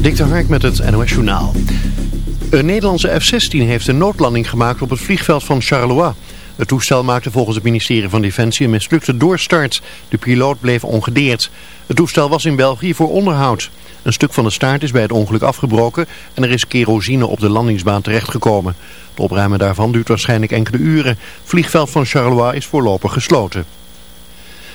Dik de Hark met het NOS Journaal. Een Nederlandse F-16 heeft een noodlanding gemaakt op het vliegveld van Charleroi. Het toestel maakte volgens het ministerie van Defensie een mislukte doorstart. De piloot bleef ongedeerd. Het toestel was in België voor onderhoud. Een stuk van de staart is bij het ongeluk afgebroken en er is kerosine op de landingsbaan terechtgekomen. Het opruimen daarvan duurt waarschijnlijk enkele uren. Het vliegveld van Charleroi is voorlopig gesloten.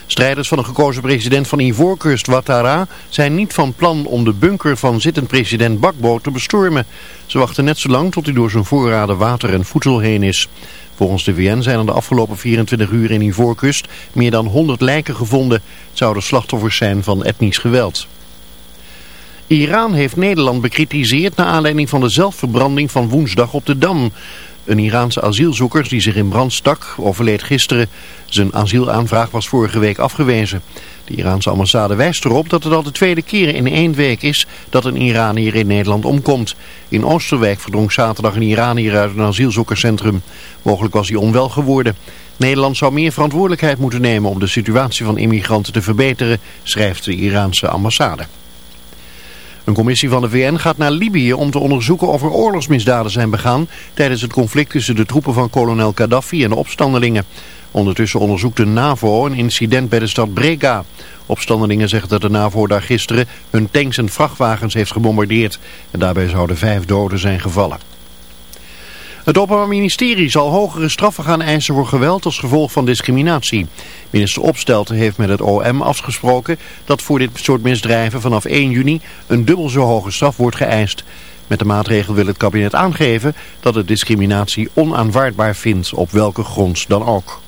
Strijders van de gekozen president van Ivoorkust, Ouattara, zijn niet van plan om de bunker van zittend president Bakbo te bestormen. Ze wachten net zo lang tot hij door zijn voorraden water en voedsel heen is. Volgens de VN zijn er de afgelopen 24 uur in Ivoorkust meer dan 100 lijken gevonden. Het zouden slachtoffers zijn van etnisch geweld. Iran heeft Nederland bekritiseerd naar aanleiding van de zelfverbranding van woensdag op de Dam. Een Iraanse asielzoeker die zich in brand stak overleed gisteren. Zijn asielaanvraag was vorige week afgewezen. De Iraanse ambassade wijst erop dat het al de tweede keer in één week is dat een Iranier in Nederland omkomt. In Oosterwijk verdrong zaterdag een Iranier uit een asielzoekerscentrum. Mogelijk was hij onwel geworden. Nederland zou meer verantwoordelijkheid moeten nemen om de situatie van immigranten te verbeteren, schrijft de Iraanse ambassade. Een commissie van de VN gaat naar Libië om te onderzoeken of er oorlogsmisdaden zijn begaan tijdens het conflict tussen de troepen van kolonel Gaddafi en de opstandelingen. Ondertussen onderzoekt de NAVO een incident bij de stad Brega. Opstandelingen zeggen dat de NAVO daar gisteren hun tanks en vrachtwagens heeft gebombardeerd. En daarbij zouden vijf doden zijn gevallen. Het Openbaar Ministerie zal hogere straffen gaan eisen voor geweld als gevolg van discriminatie. Minister Opstelten heeft met het OM afgesproken dat voor dit soort misdrijven vanaf 1 juni een dubbel zo hoge straf wordt geëist. Met de maatregel wil het kabinet aangeven dat het discriminatie onaanvaardbaar vindt op welke grond dan ook.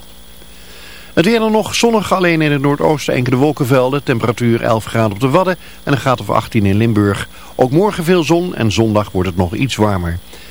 Het weer dan nog zonnig, alleen in het noordoosten enkele wolkenvelden. Temperatuur 11 graden op de Wadden en een graad of 18 in Limburg. Ook morgen veel zon en zondag wordt het nog iets warmer.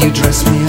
you dress me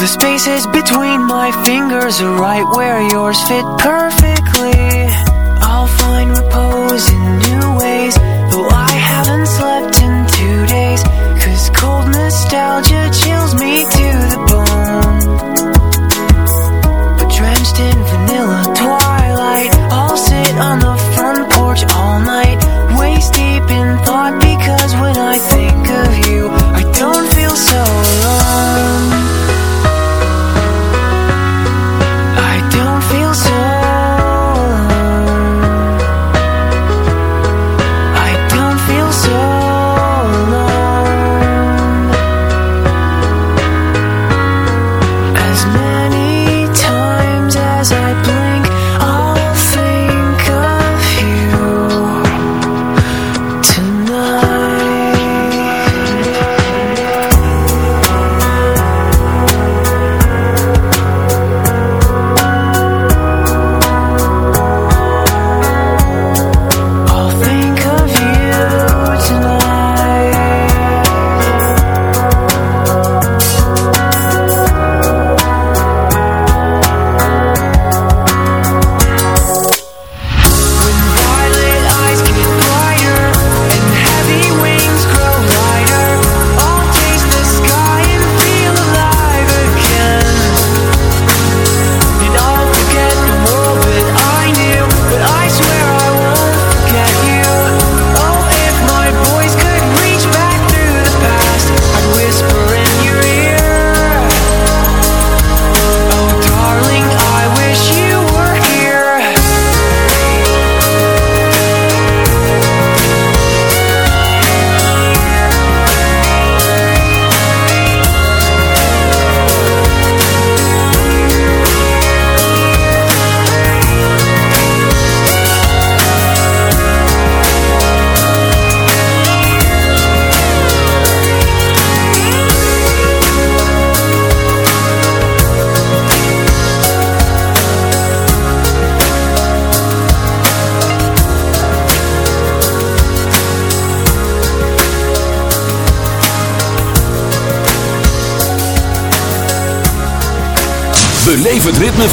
the spaces between my fingers are right where yours fit perfectly.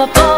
I'm a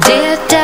Dear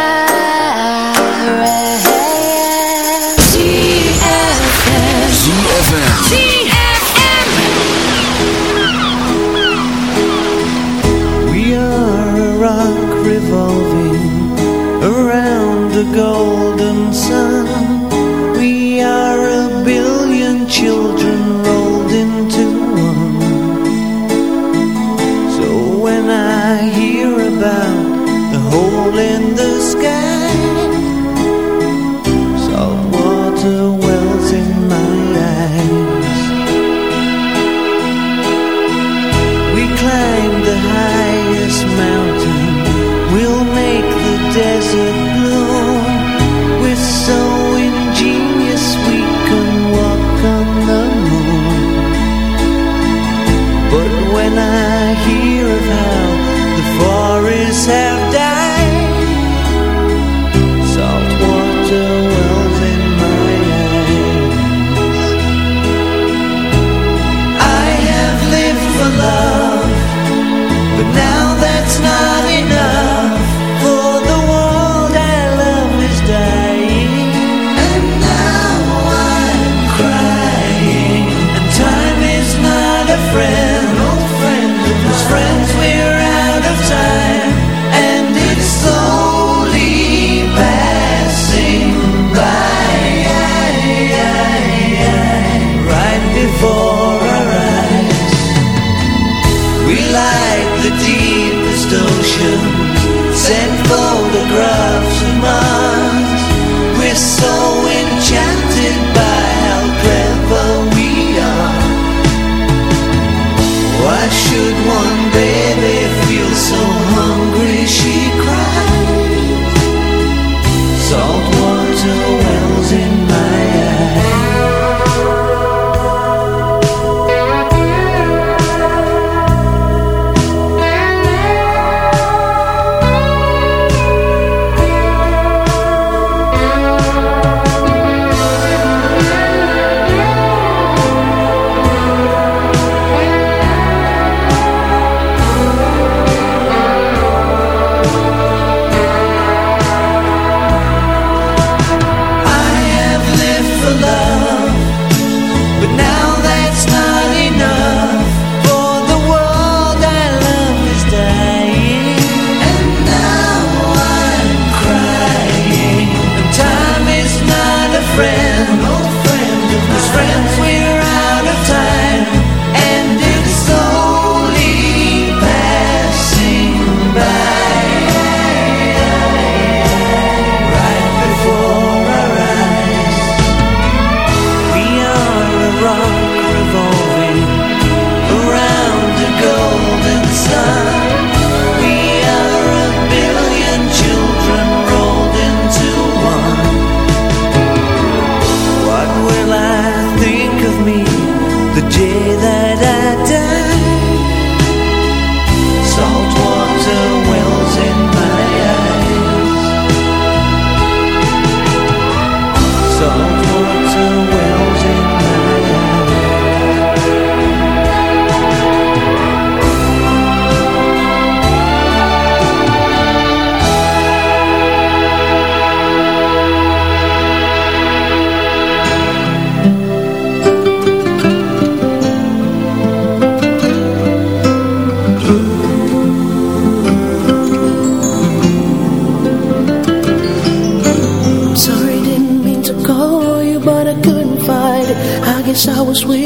We.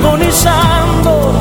Agonizando,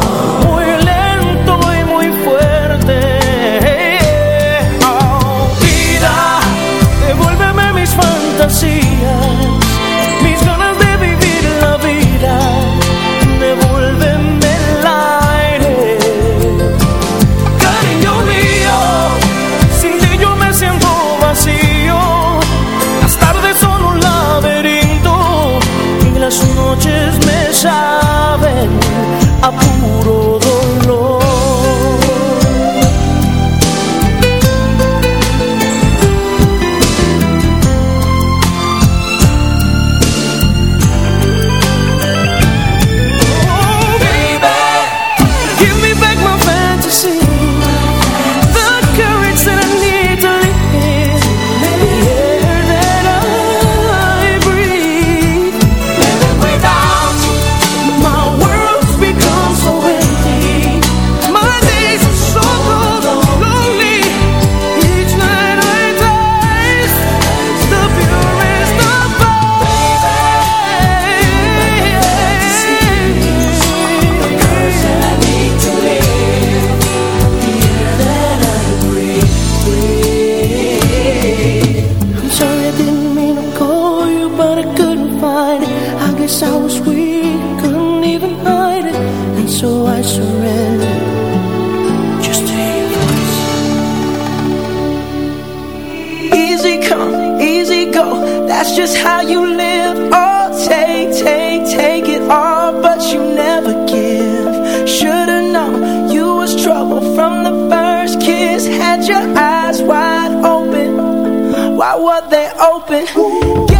what they open. Ooh.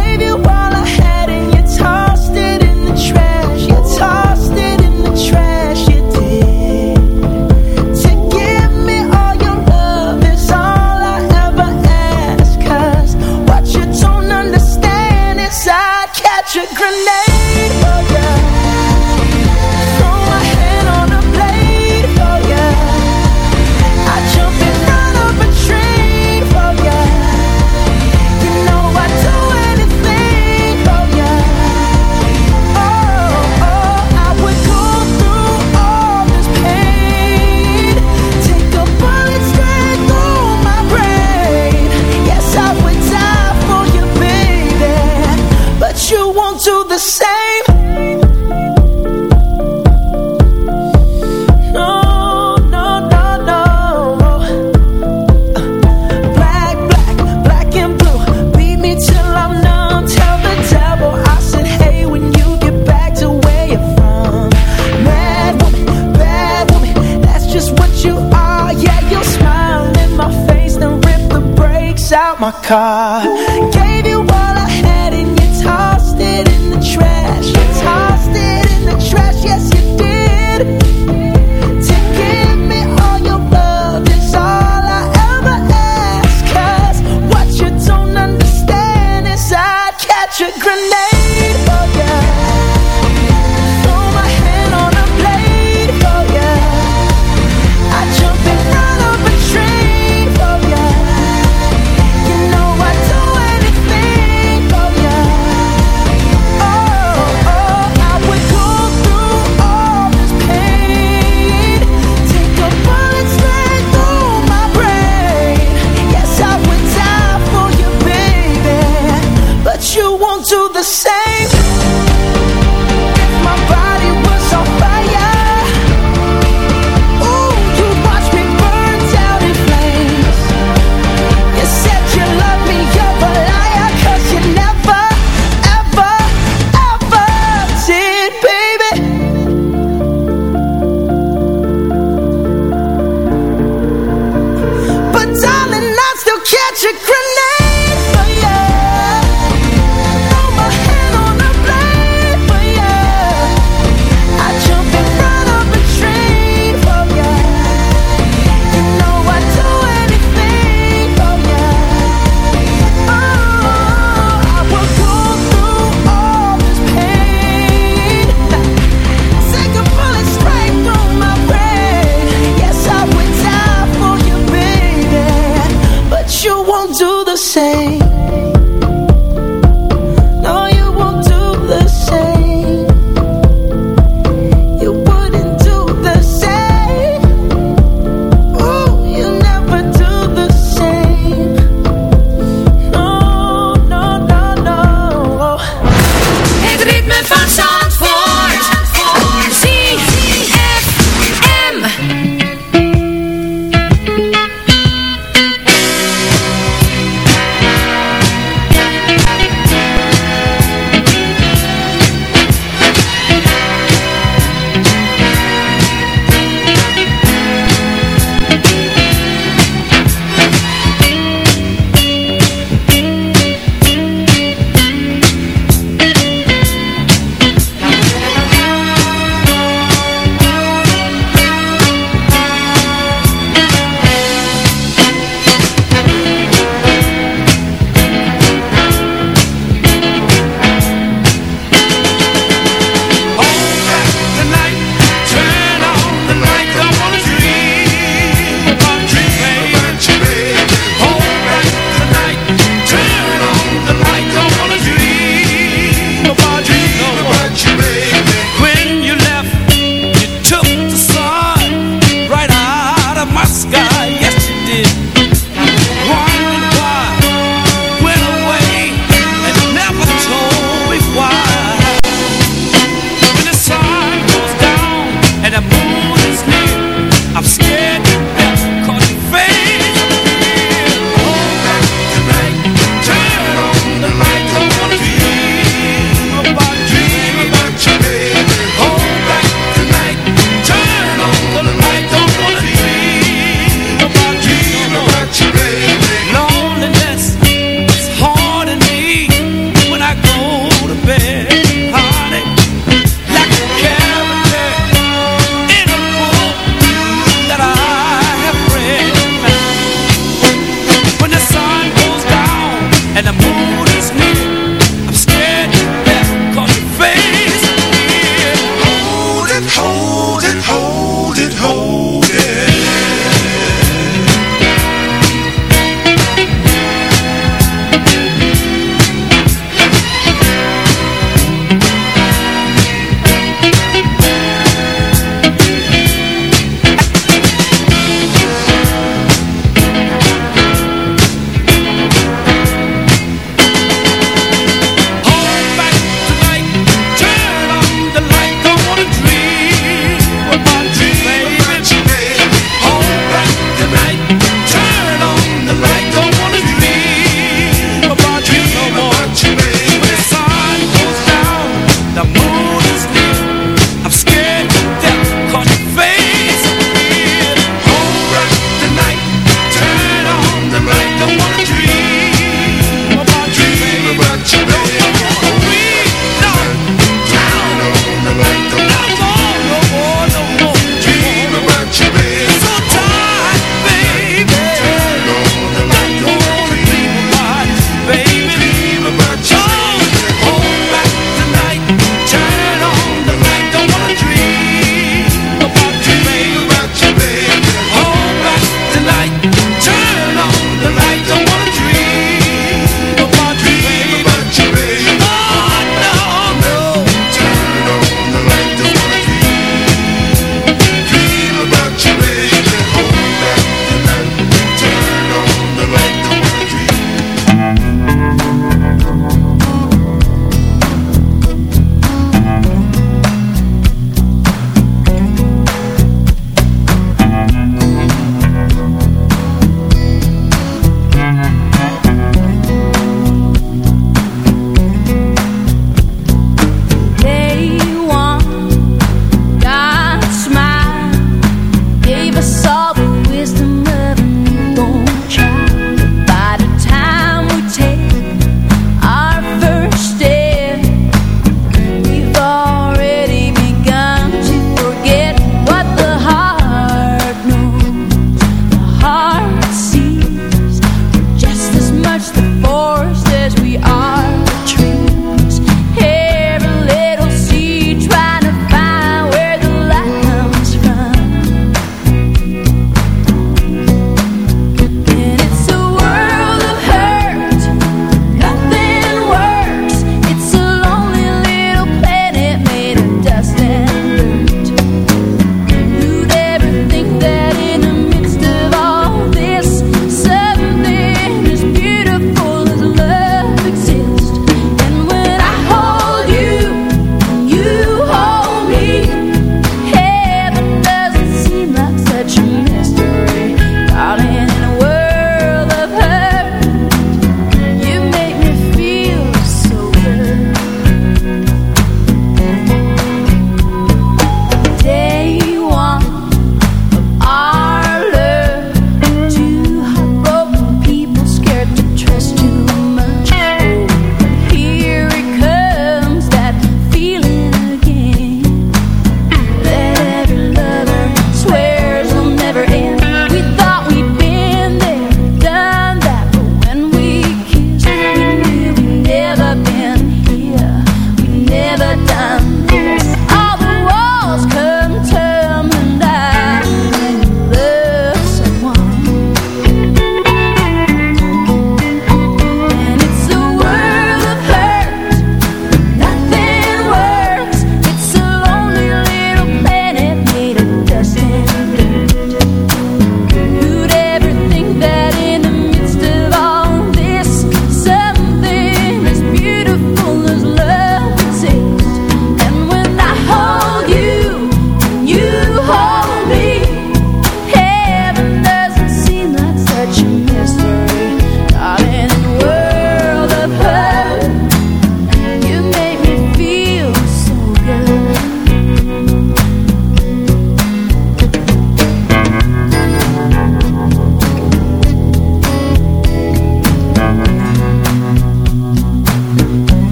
Car.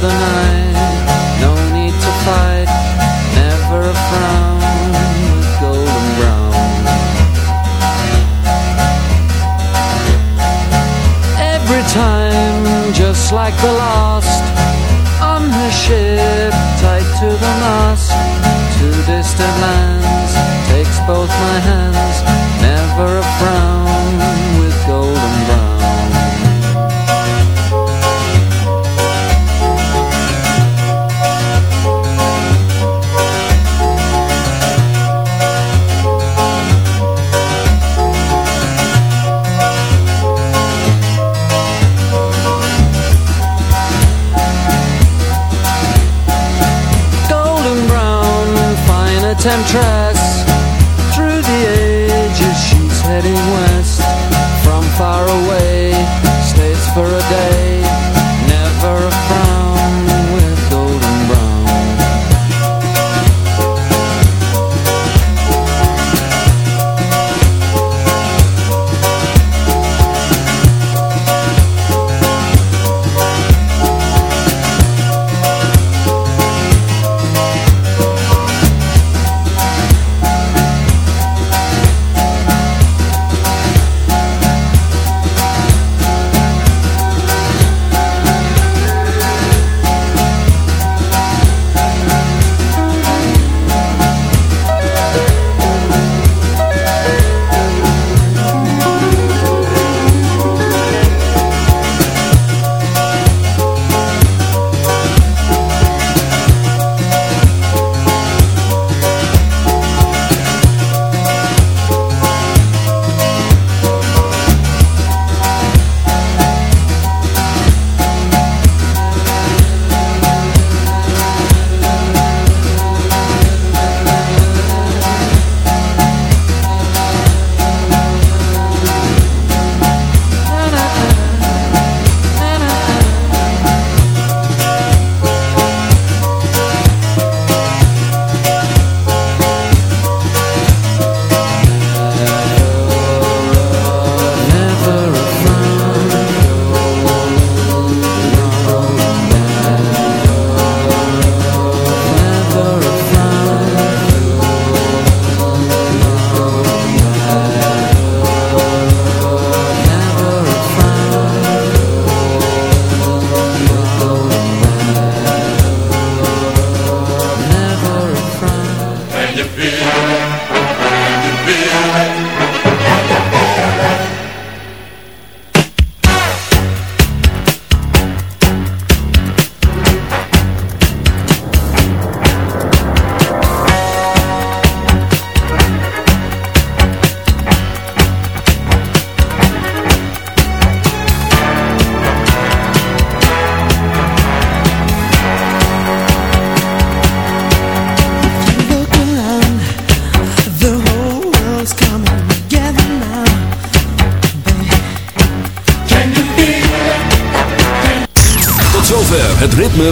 The night. No need to fight never a frown with golden brown. Every time just like the